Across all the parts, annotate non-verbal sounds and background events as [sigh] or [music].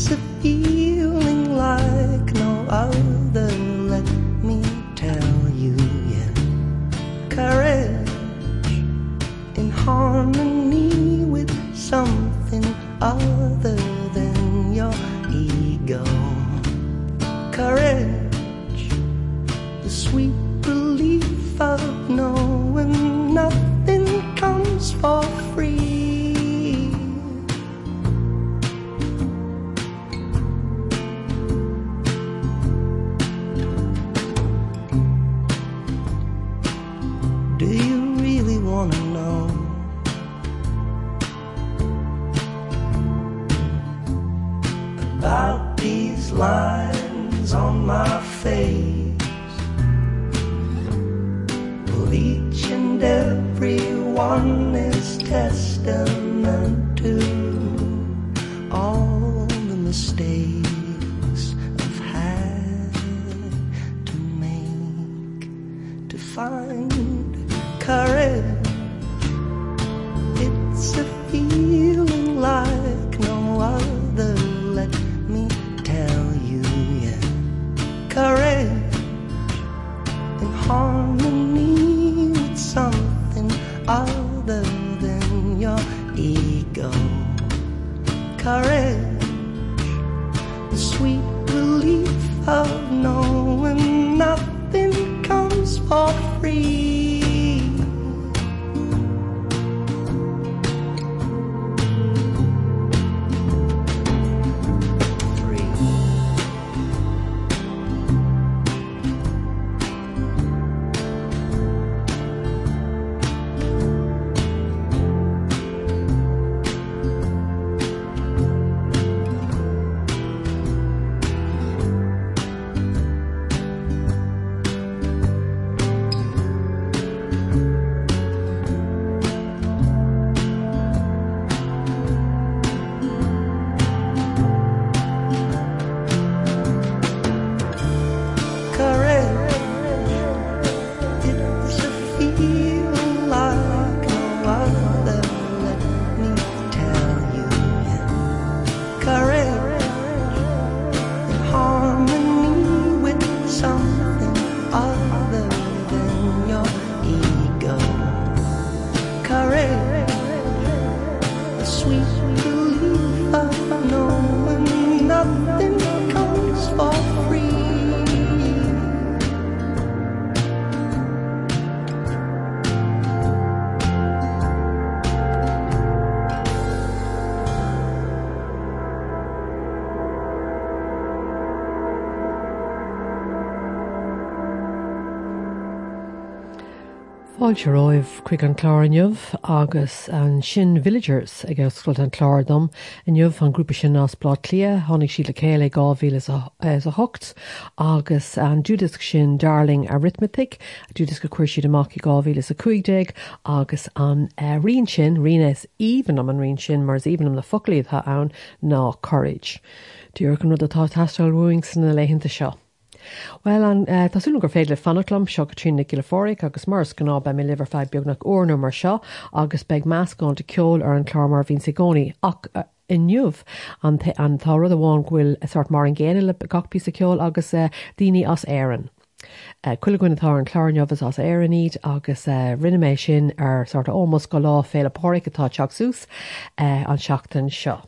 sa Báil se roimh chuig an chláirneh agus an sin villagers ag scoil an chládom inmh an grúpa sin nás blá lia tháinig sí le chéile gáhíle a hocht agus an Judas sin darling arithmetic Judas go chuir siad amach i gáhíle a chuigdeig agus an uh, rion sin rines even am an rion sin mars even am na folíad ha ann ná courage. Dúr an rud atá tastal san na leihinnta seo. Well an uh, Tásúla gur féile fanlam seo go trína gilefóric agus mars gná be mé liver fe beagnach orú mar seo agus beag meascán de ceol ar an chlámar hín sigóí ach uh, inniuh an an tárad amháin ghfuil sort mar an ggéine le gachpí sa ceol agus uh, daoine as éan. Uh, Cuile goinetá an chláneomhas as éanníd agus uh, rinneméis sin ar sort ómas go lá féle póric atá teach sús uh, an seachtain seo.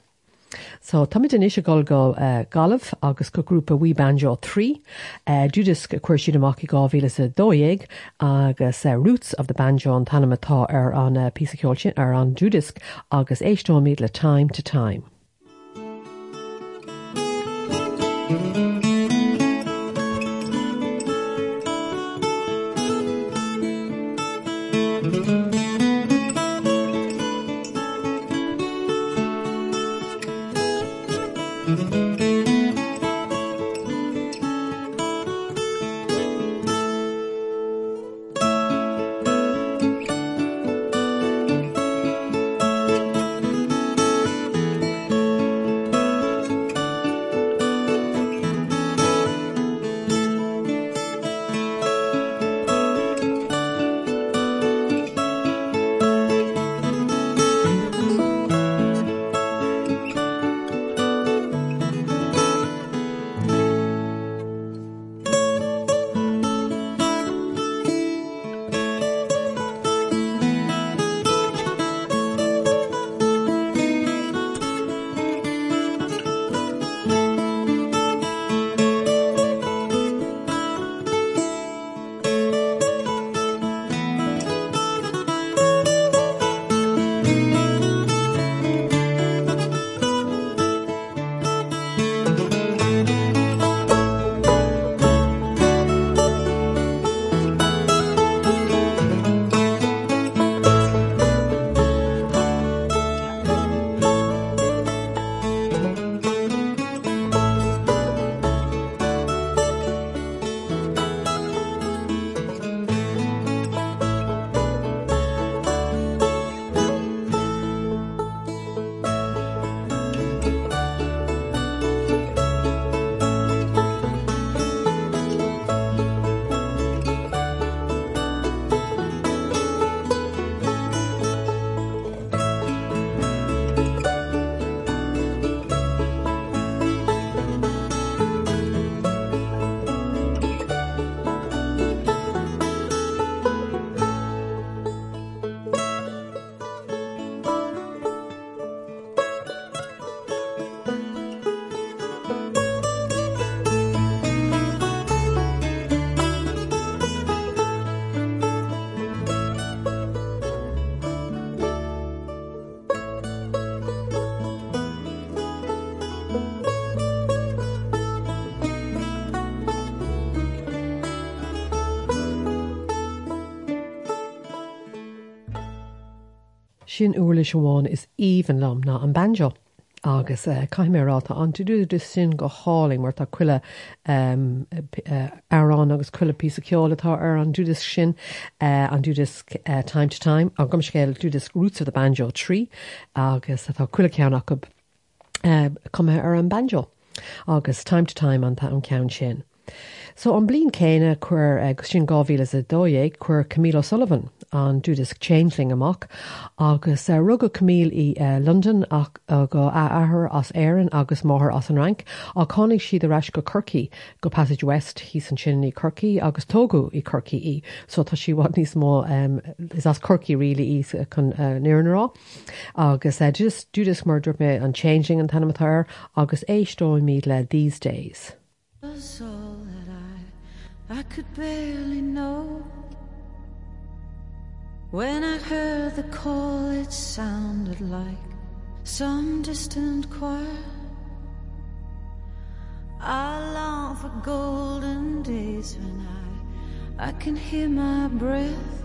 So tamid in isise go uh, galh agus go grúpa bhí banjo 3, uh, Judas chuir siad amach i gáhíle a dóig agus uh, Roots of the Banjo an tanamatá ar an uh, píceol sin ar an Judas agus éistóid le time to time. Sin uirla seháin is omhan lam ná an banjo. agus uh, caiimérátá an tú dú sin go háling mar tá chuile um, uh, arán agus chuile pí ceolatá ar an dúdas sin uh, an dúdas uh, time to time a gom scéil dúdas rúta a banjo trí agus atá chuile ceannach go uh, cumthe ar an banjo agus time to time an an cean sin. So an blin céine chuir agus sin gáhíle a dóéag chuir Camilo Sullivan an dúdas Changeling amach agus uh, rug go cumíl i uh, London ach uh, go ahar as éan agus máthir as an rank a cánig siad areis go Kirky go Passage West hí an sin í Kirky agus tógu i Kirky í. So tá si wat níos mó um, is as ri really chun uh, nearnará agus uh, just dúdas mar dúir mé an Changeling an tanamatar agus éistóid míad le these days. was all that I could barely know When I heard the call it sounded like some distant choir I long for golden days when I I can hear my breath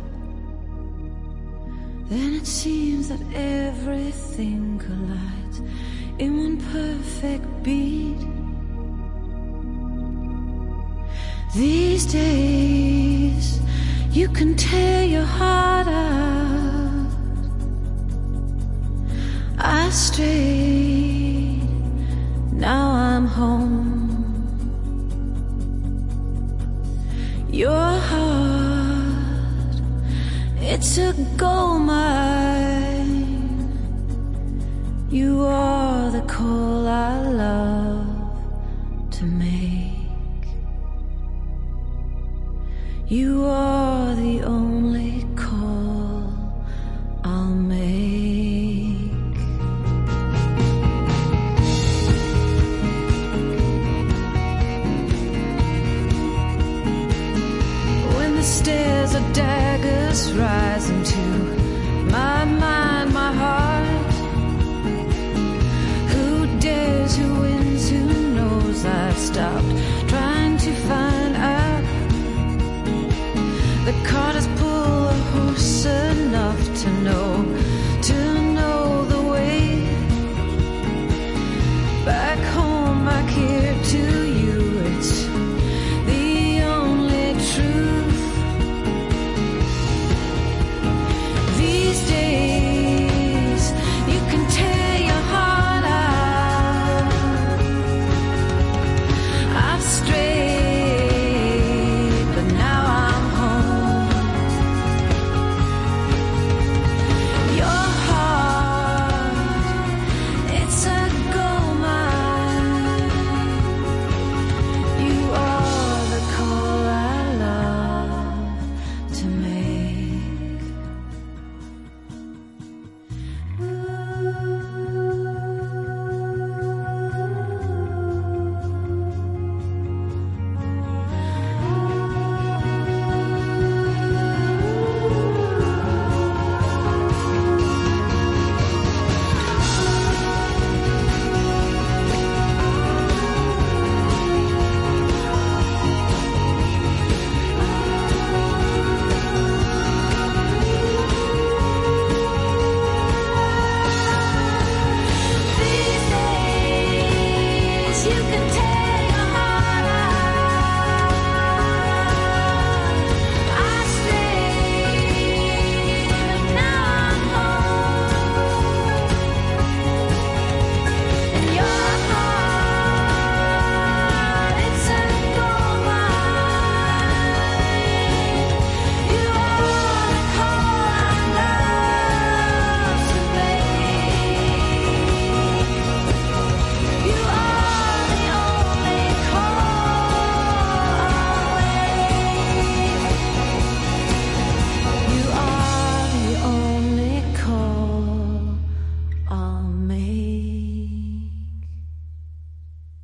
Then it seems that everything collides in one perfect beat. These days, you can tear your heart out. I strayed, now I'm home. Your heart, it's a gold. You are the call I love to make. You are the only call I'll make. When the stairs of daggers rise into my mind, my heart. Who dares, who wins, who knows? I've stopped The cart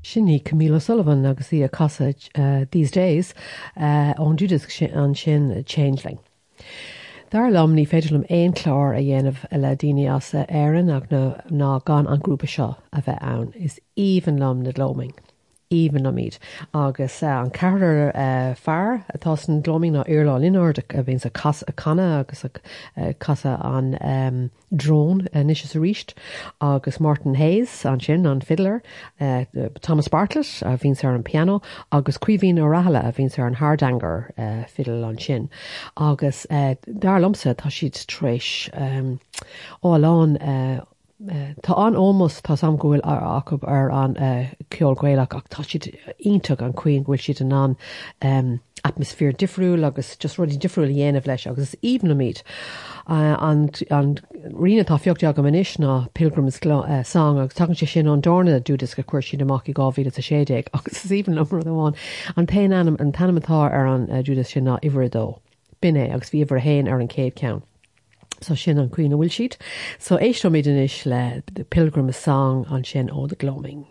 Sinní Camille O'Sullivan agus í a casa uh, these days uh, Judas sin- an sin changeling. Dar lom ní féidirlumm éon chlár a dhéanamh le daine as a éan ach ná gan an grúpa seo a bheith ann is even lom na Gloaming. Even am míid agus uh, an ceir uh, fear atá san Gloaming ná urlá linard a bhín a cas a canna agus uh, casa an drón níos ríist agus Martin Hayes an sin an fiddler Thomas Bartlett a vín ar an piano. Agus Caoimhín Ó Raghallaigh a vín ar an hardanger uh, fiddle an sin. Agus dar lomsa tá siad uh, Uh, tá an ómas tá sam gohfuil ar acu ar an uh, ceolgréileach ach tá siad ionach an cuioin bhfuil siad an an um, atmosfér difriúil agus just rudí difriúil dhéanamh leis agus even na míid uh, an, an rina tá fiocht go manis ná pilgrims uh, sang agus tugann sé sin an dána dúdas go chuir sin amach i gáhí a sédéag [laughs] agus is even am amháin an pe anam an tanimetá ar an uh, dúdas sin ná ihredó. Binné agus bhí bhar héin ar an céad count. So sin an cuioine bhfuil siad, so éistó méidir is le de pilgrim song an sin ó de Gloaming.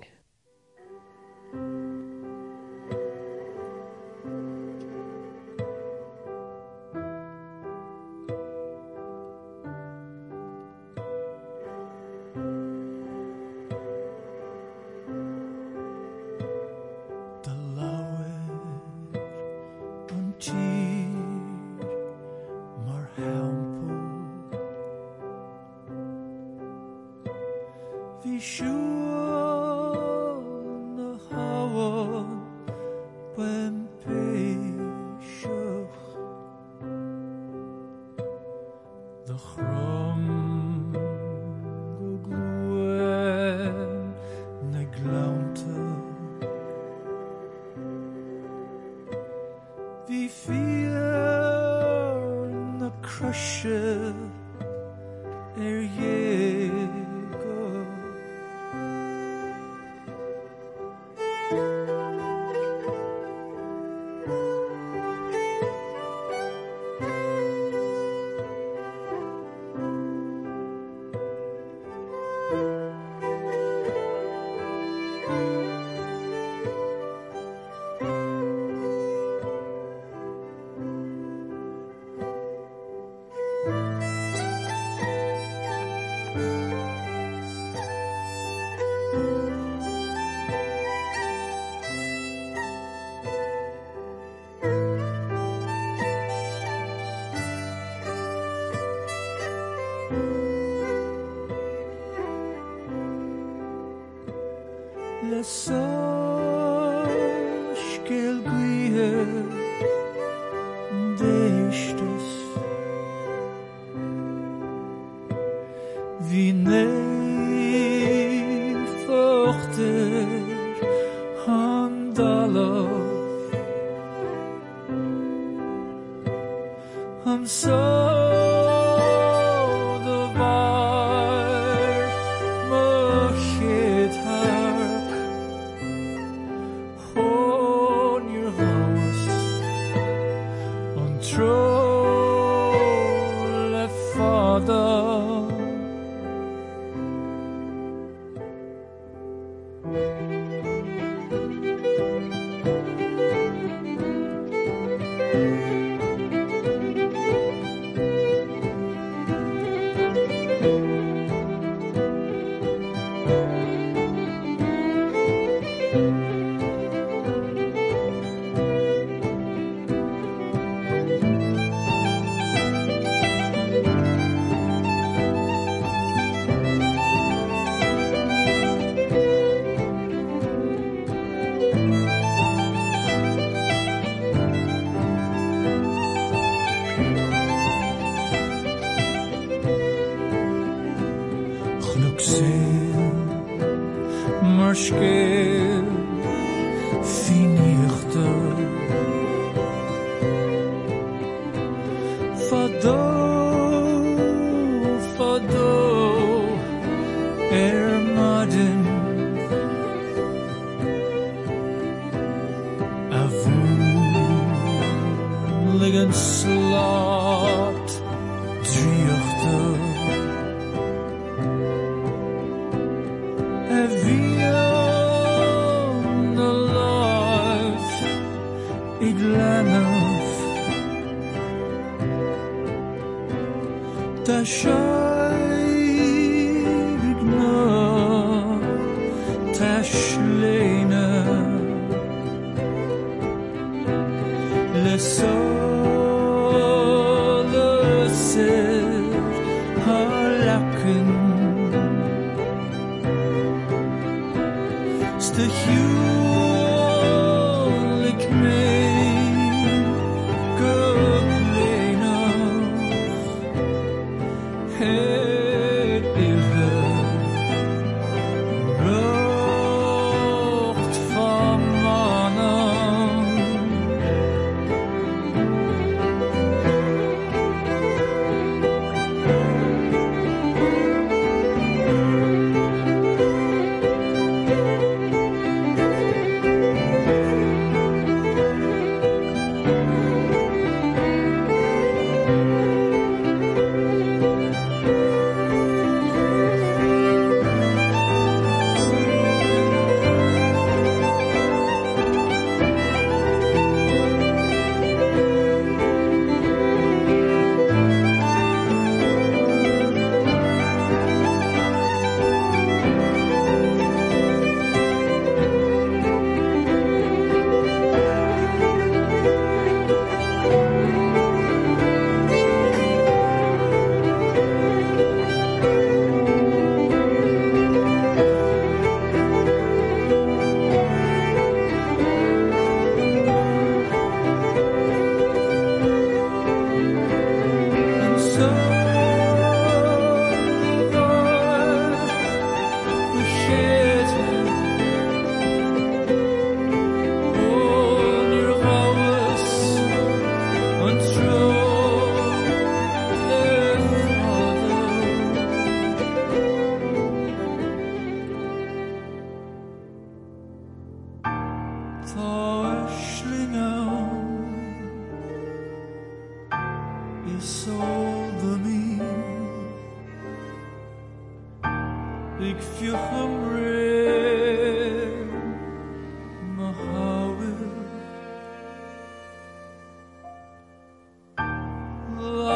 chro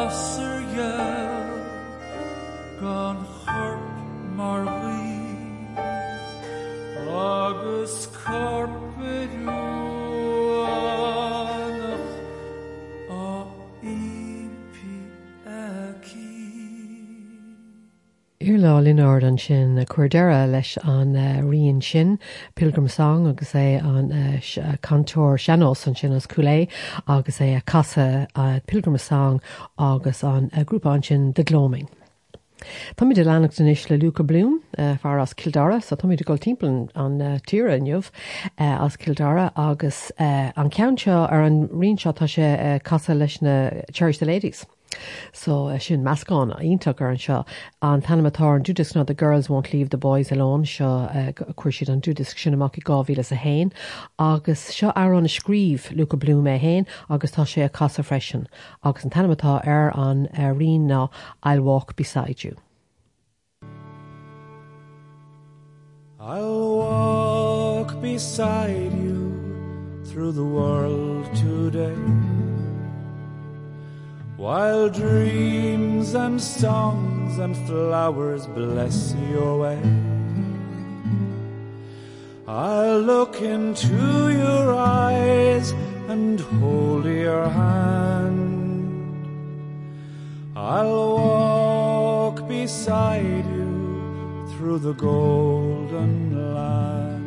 Lasser Iar lá linár an sin na cuairdeire leis an uh, rion sin pilgrim song agus é an uh, sh- uh, cantóir seanos an sin as coolé agus é a casa uh, pilgrim song agus an uh, grúpa an sin de glóming. Tá de lenacht in is le Luca Bloom uh, far as Kildara, so tá de go timpplan an uh, tíre inniuh uh, as Kildara agus uh, an countse ar an rinseo tá sé uh, casa leis na Church the Ladies. So uh, sin meascán a ionach ar an seo. An tanimetá an dúdis ná the girls won't leave the boys alone seo uh, chuir siad an dúdis sin amach i gáhíle a hain. Agus seo ar an scríb Luca Bloom é hain agus tá sé a casa freisin. Agus an tanimetá ar an uh, ri ná I'll walk beside you. I'll walk beside you through the world today While dreams and songs and flowers bless your way I'll look into your eyes and hold your hand. I'll walk beside you through the golden land.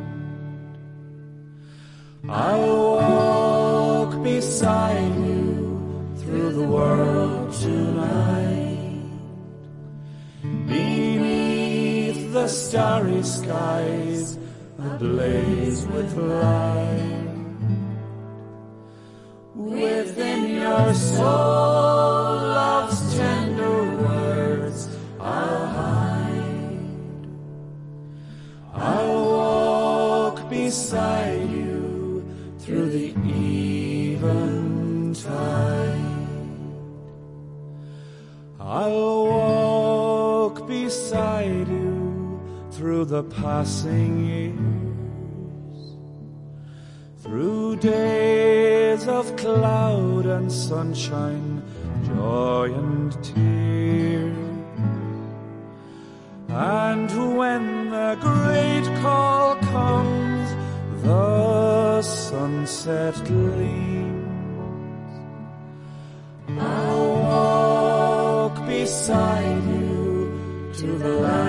I'll walk beside you through the world tonight. Beneath the starry skies ablaze with light. Within your soul the passing years. Through days of cloud and sunshine joy and tear and when the great call comes the sunset gleams. I'll walk beside you to the land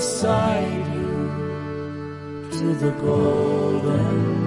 beside you to the golden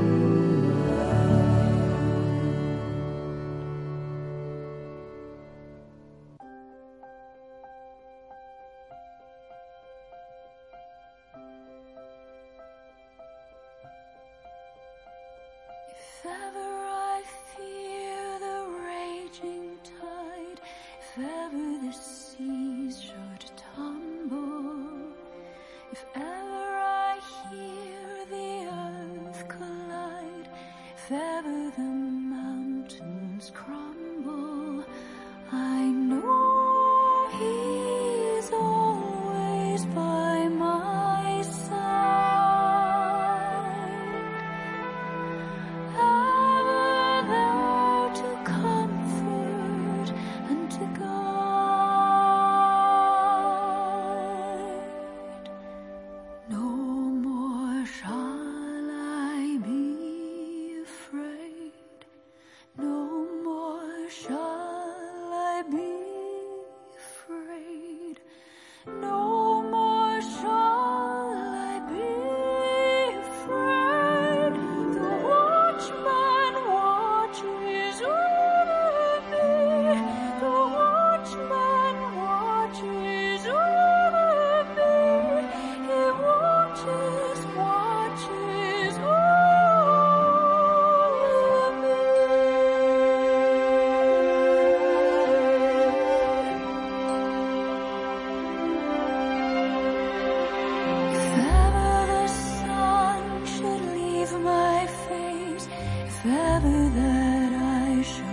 feather that I show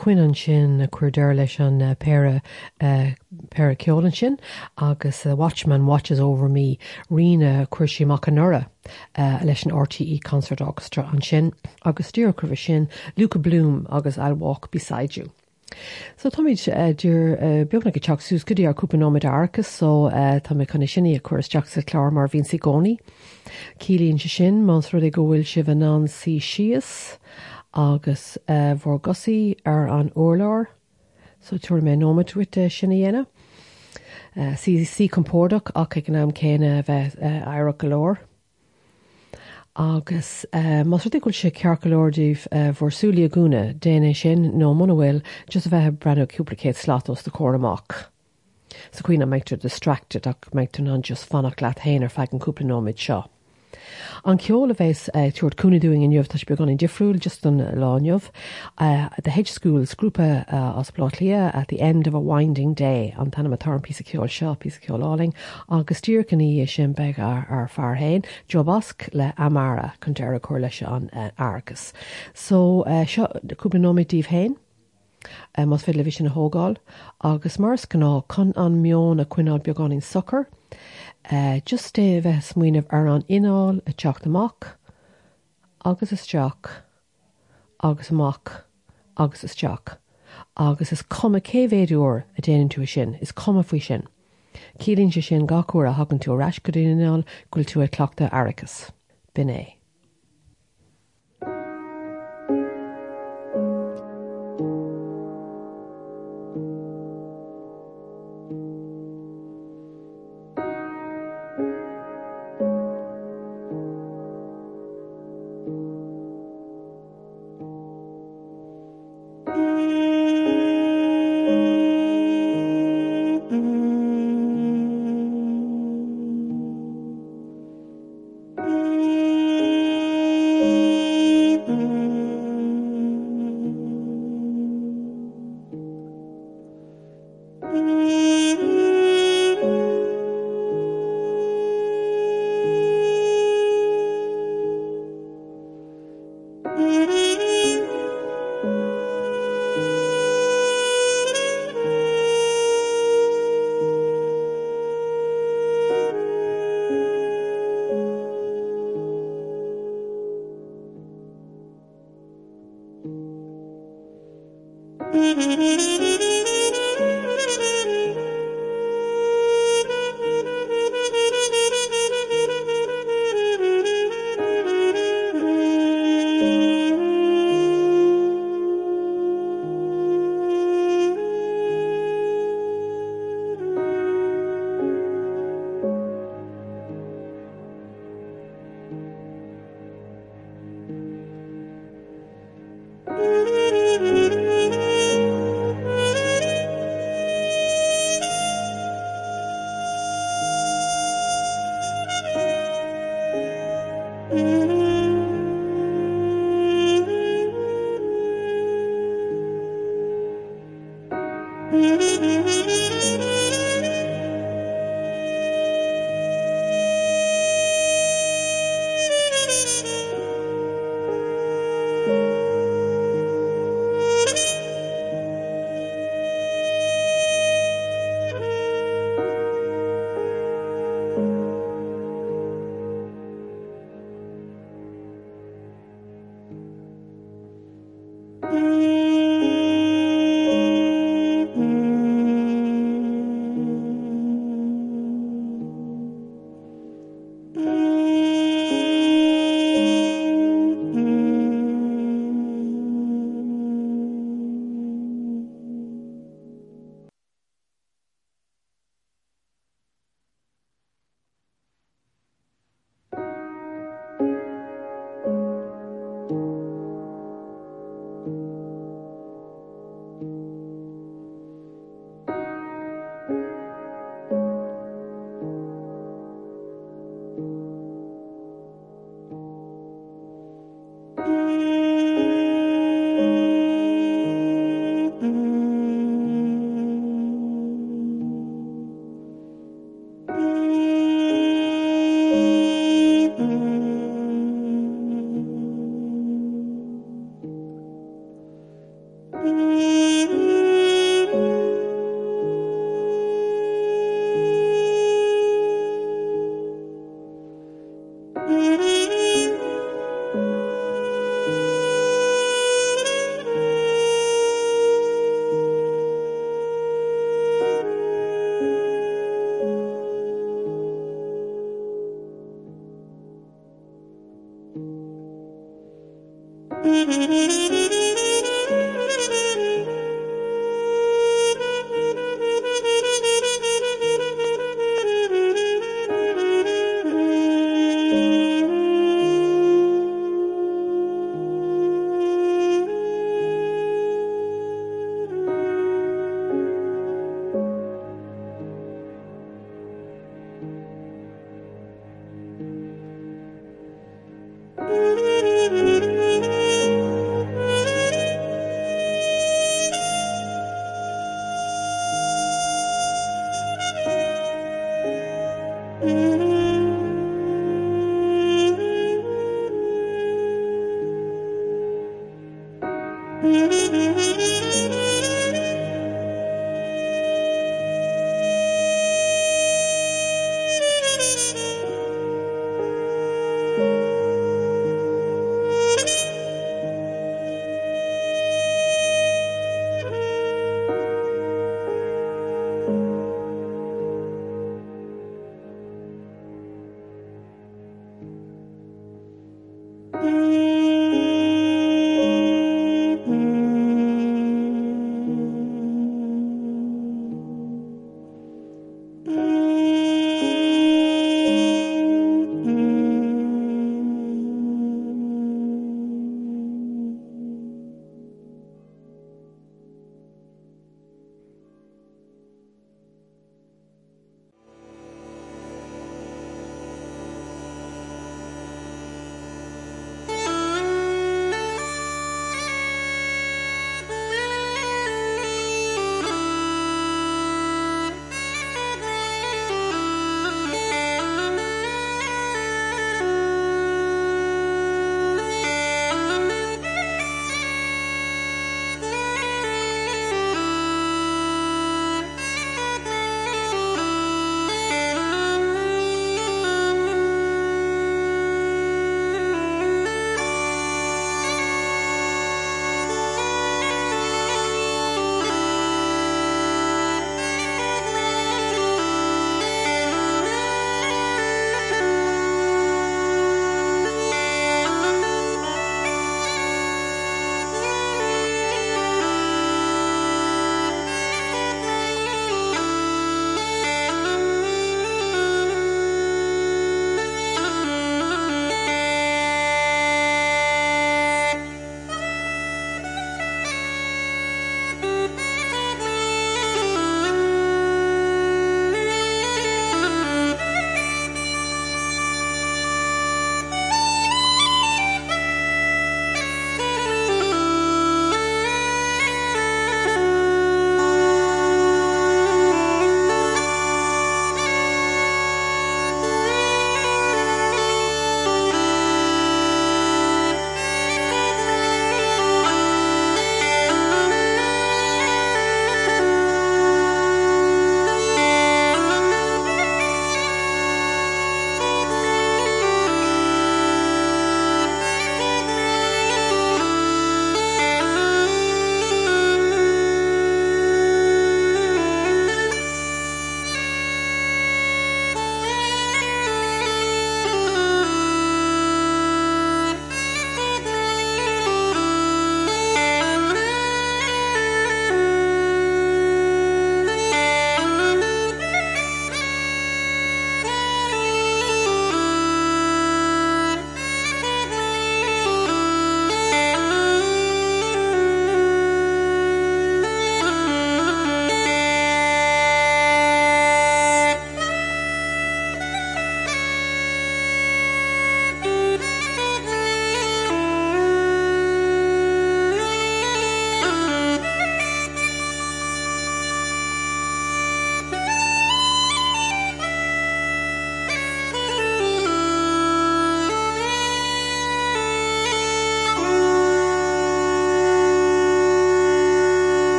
cuian sin na cuairdeir leis an uh, pere uh, pere ceolan sin agus uh, Watchman watches over me rina cuiirsí mac an nura uh, leis an RTE concert orchestra an sin agus dúrcurh sin Luca Bloom agus I'll walk beside you. So táid uh, dúr uh, beagna go teach sús goí ar cúpanóid arcas so uh, tá mé chuna sinna a chuir teach sa chlár mar vín si gcónaí. Cílíonn se sin más ru go bhfuil si bh si sios agus uh, bhór gosaí ar an óláir so tuair mé nómatúite sinna dhéine. Uh, si si compórdach ach ag gnám céine bheith uh, aire golóir. agus uh, a gúna déana sin nó mna bhfuil just a bheith brenn cúplacéid slatos de chóir amach. Sa cuioine meidtar distracted ach meidtar an just fannach leat ar feid an cúplanóid seo. An ceola bheits eh, tuair cúnaúing in jobh be gan in difriúil just an láneomh. Uh, the Hedge Schools grúpa uh, as at the end of a winding day an tanna tar an pí ceol seo pí ceoláling agus tíorcaní sin be ar, ar farhéin jobasc le amara chun dear a chuir leis an agus. So hain. Uh, mas fé le vi sin na hógáil, agus mars gná chun an mion a cuiáil beagán soccer, Uh, just é bheith smuoineh ar an ináil a teach amach, agus is teach, agus amach, agus is teach. agus is cuma céhéúir a déanaan tú sin, is cuma faoi sin. Cílín se sin gacuair a hagann tú reis go dúineáil ghfuil tú ag cleachta airachas. Bin é.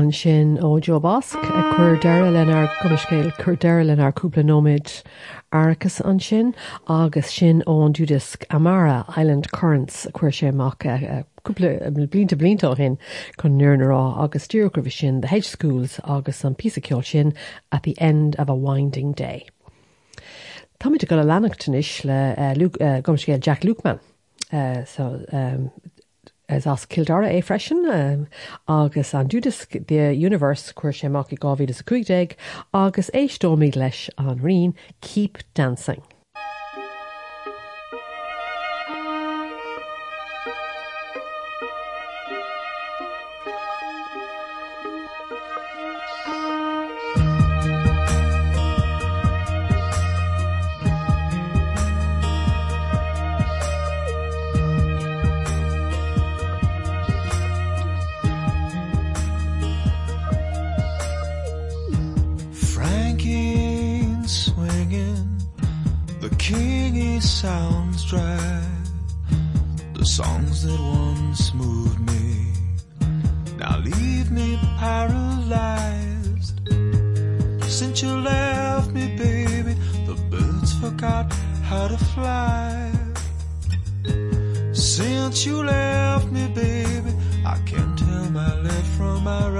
An sin ó Jo Basc a chuir deire lenar gomascéil chur deire lenar cúpla nóid arachas an sin agus sin ón dúdisc Amara Island Currents a chuir sé amach cúpla blinta blinta hin chun nuirnará agus dúrgrah sin the hedge schools agus an písaceol sin at the end of a winding day. Táid go le lenachtanis le uh, gomscéil Jack Lukeman. Uh, so um, as Kildara é freisin um, agus an dúdas de Universe chuir séach i gáhí a cuiigdeig agus éistómí leis an rion Keep Dancing.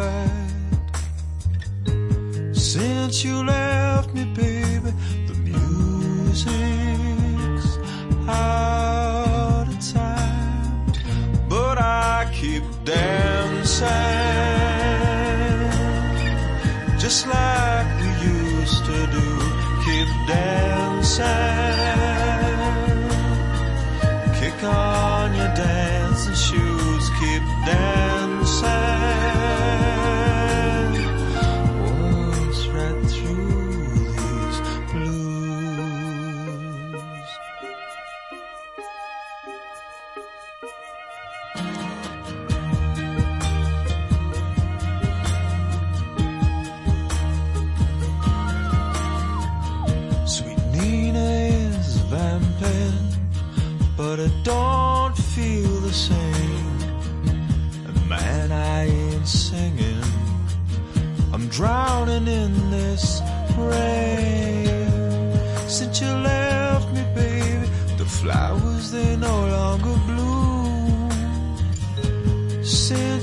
right. Since you left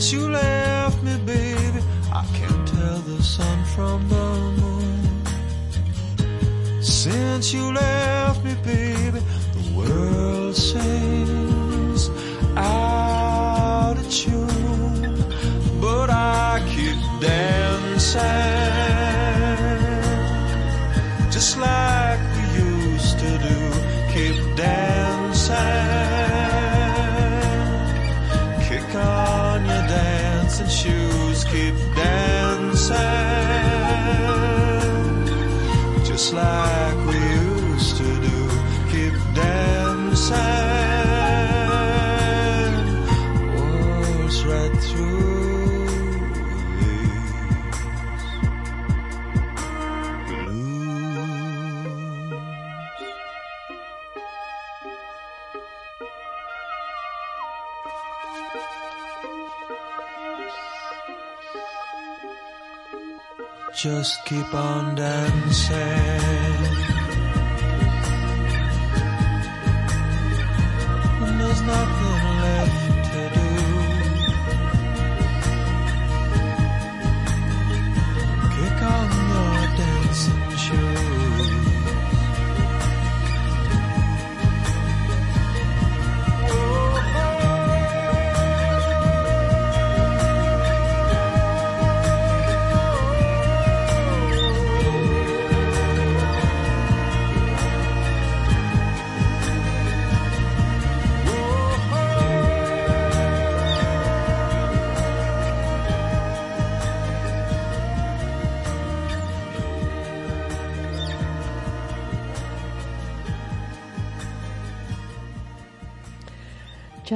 since you left me baby I can't tell the sun from the moon. Since you left me baby I just keep on dancing. There's nothing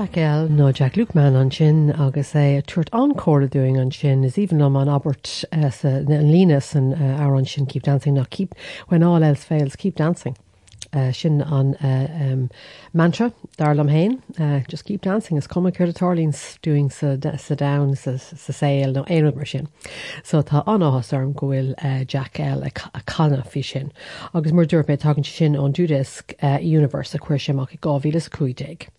Jack L nó Jack Lukeman an sin agus é tuairt ancóla doing an sin is even am an Albert uh, an línas an uh, an sin keep dancing nach keep when all else fails keep dancing. uh, sin an uh, um, mantra darlam hain. Uh, just keep dancing is cum chuir atarlíns doing sa, sa down sa, sa saoil nó éon mar sin. So tá anáhas arm gohfuil uh, Jack a, canna fi sin. agus mar dúir mé tagann sin ón dúdisc uh, universe a chuir semach i gáhílas cuiideig.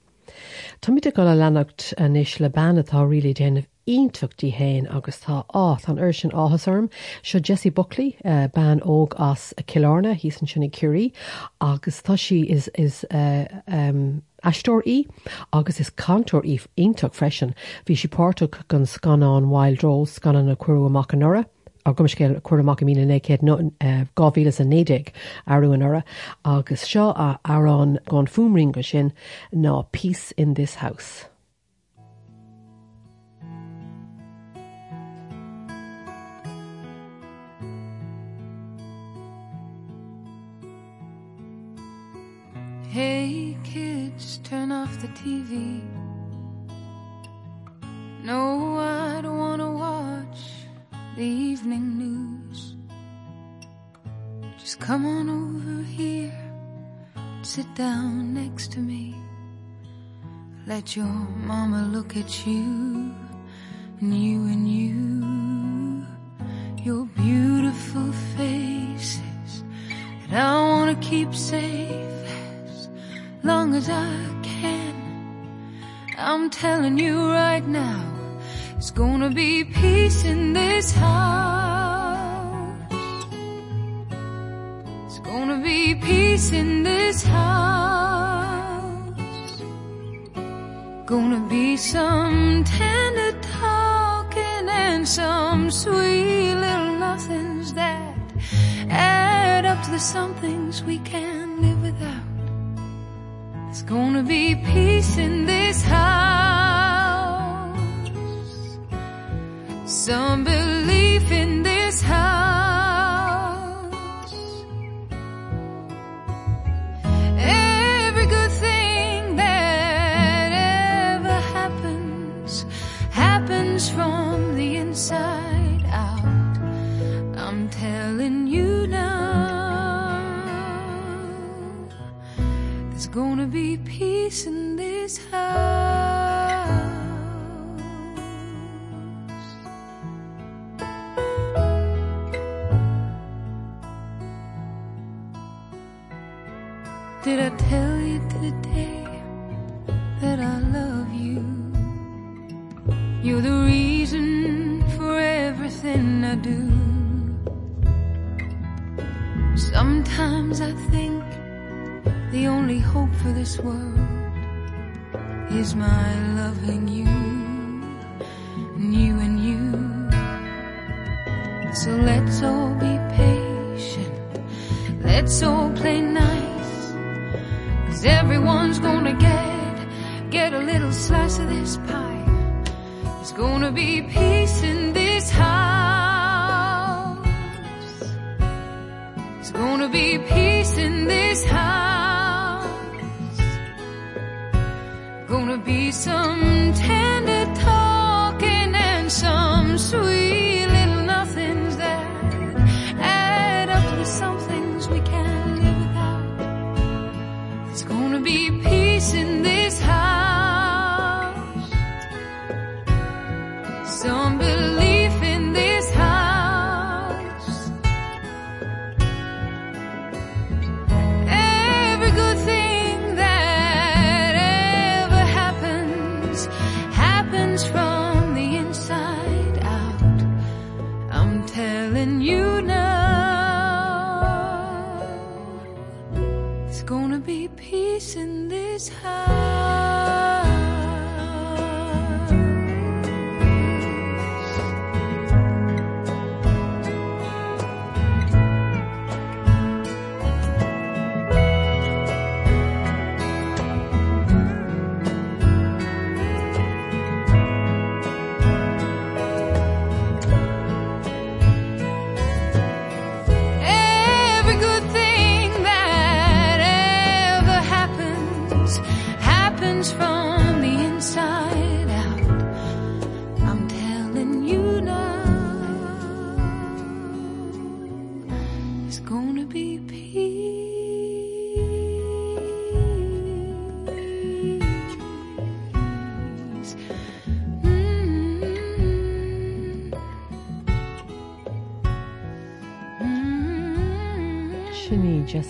Tá mit go le lenacht níos le bannatá ri déanamh iontuchttaí héin agus tá áth an ur sin áhasarm seo Jessie Buckley uh, ban óg as a Killarna hí san sinna curí agus tá si is, is uh, um, Astóir í agus is cantor íh intach freisin, hí si páach gan scanán Wild Rose scanan na cuaú amach an nura. Uh, a gomscéil chuach mí nécéad gáhílas a nédig arú an ora, agus seo a arán gan fumring go sin ná peace in this house. Hey kids, turn off the TV. No, I don't wanna watch the evening news. Just come on over here, sit down next to me. Let your mama look at you, and you and you, your beautiful faces and I wanna keep safe as long as I can. I'm telling you right now, it's gonna be peace in this house. It's gonna be peace in this house. Gonna be some tender talking and some sweet little nothings that add up to the some things we can't live without. There's gonna be peace in this house. Some belief in this house. Every good thing that ever happens happens from the inside out. I'm telling you now. There's gonna be peace in this house. Did I tell you today that I love you? You're the reason for everything I do. Sometimes I think the only hope for this world is my loving you and you and you. So let's all be patient. Let's all play nice. Cause everyone's gonna get, get a little slice of this pie. There's gonna be peace in this house. There's gonna be peace in this house. In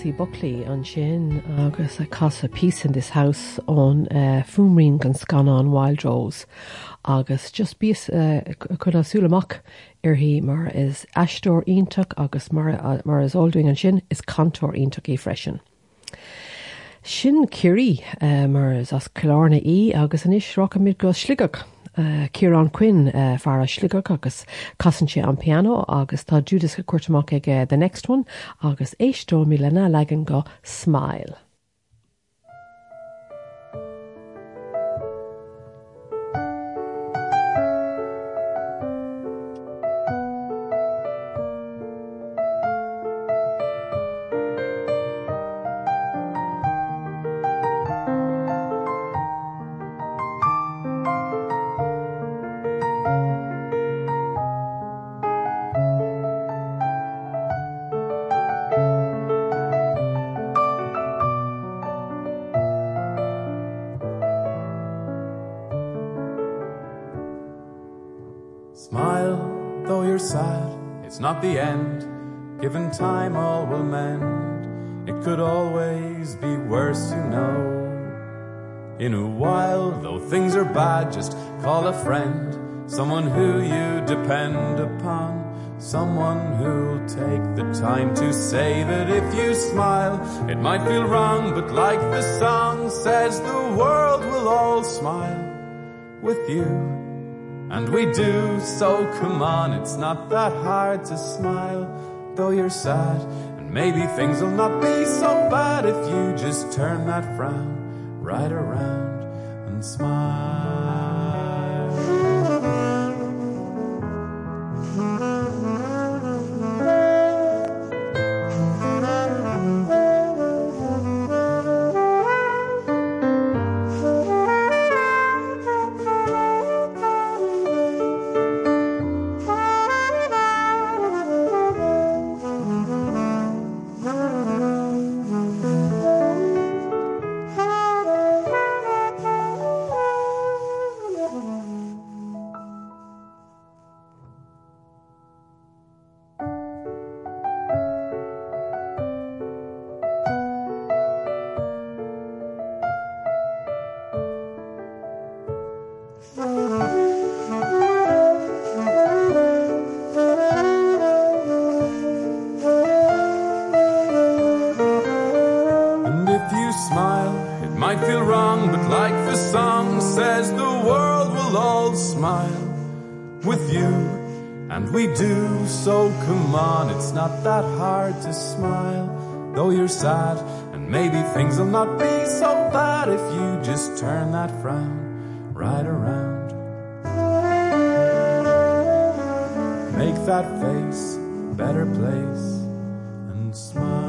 Jessie Buckley an sin agus a casa in this house ón uh, fumrin gan scanán Wild Rose agus just uh, chun asúlaach ar hí mar is eistóir ionach agus mar, uh, mar is ólding an sin is cantor ionach í freisin. Sin curí mar is as chlána í agus an isrá mid go sligach uh, Kiran Quinn uh, far a sligach agus casan an piano agus tá Judas go cuairteach ag uh, the next one agus éistó mí lena legan go smile. Not the end. Given time all will mend. It could always be worse you know. In a while though things are bad just call a friend. Someone who you depend upon. Someone who'll take the time to say that if you smile it might feel wrong but like the song says the world will all smile with you and we do. So come on it's not that hard to smile though you're sad. And maybe things will not be so bad if you just turn that frown right around and smile sad. And maybe things will not be so bad if you just turn that frown right around. Make that face better place and smile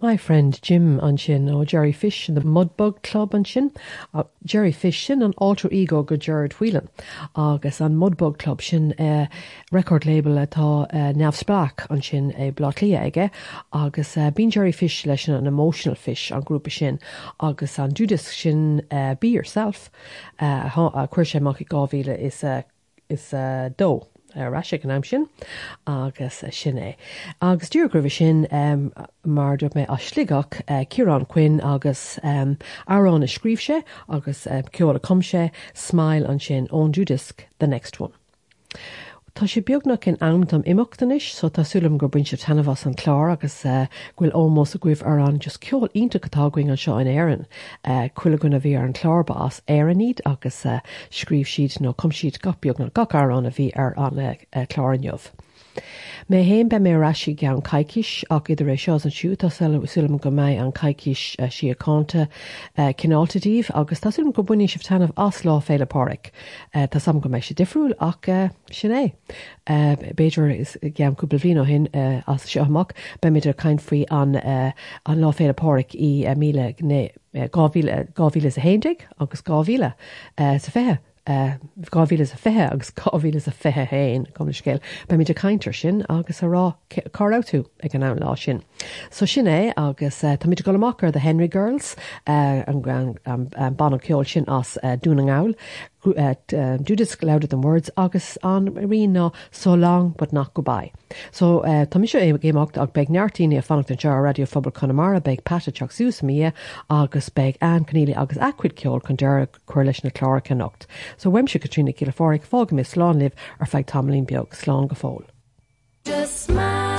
My friend Jim an sin ó Jerry Fish in the Mudbug Club an sin, uh, Jerry Fish sin an alter ego go Gerard Whelan, agus an Mudbug Club sin uh, record label atá uh, neafsplach an sin é blotlia aige, agus uh, bín Jerry Fish leis sin an emotional fish an grúpa sin, agus an dúdas sin uh, be yourself, uh, a chuir sé gáhíle is, uh, is uh, dó. Raise an am sin agus uh, sin é. Agus dúrgrah sin mar do mé asligach uh, Kirán Quinn agus árán a scríbse agus ceol a comse, smail an sin ón dúdisc the next one. Tá sé beagnach in amtam imachtanis, so tásúlam gur buint se tanhas an chlár agus ghfuil ómós a gcuibh ar an just ceol ínta gotáing an seo in éan chuile gona bhí ar an chlár as éanníd agus scríb siad nó cum siad gapbeag na gacárán a bhí ar an chlárinneomh. Mé héin be mé raisi gan caiiciis ach idir éis seo an siú tá sulam go méid an caiiciis si aánta cináltadíh agus tásúm go buine sih tanmh as lá féile páric Tá sam go méid sé difriúil ach sin é. Béidir is ceamúpla bhí hin as seoach be méidir caiin faoi an an lá féile páric í míle gáhíle a héindig agus gáhíle sa fé. Gáhíle a fethe agus gáhíle a fethe héin gom scéil, be mí de caiintear sin agus ará carátú ag an an lá sin. So sin é agus eh, tá míid go amachar de Henry Girls eh, an ban ceol sin as eh, dúnaáil, dúdas louder than words agus an ri ná so long but nach go bai. So uh, tá mis é géimecht ag beag neartíine a fannacht an sear radiofobal Connemara beag patateach sús mí agus beag an caníile agus acuid ceol chun deir chuir leis na chlára cenocht. So weim se Katrina gile fáric fág mis slánlih ar feid tamlín beag slán go fáil. Just smiled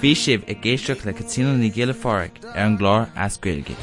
Bhí sibh i ggéisteach le catína ní ggéile fáric ar an gláir ascuilge.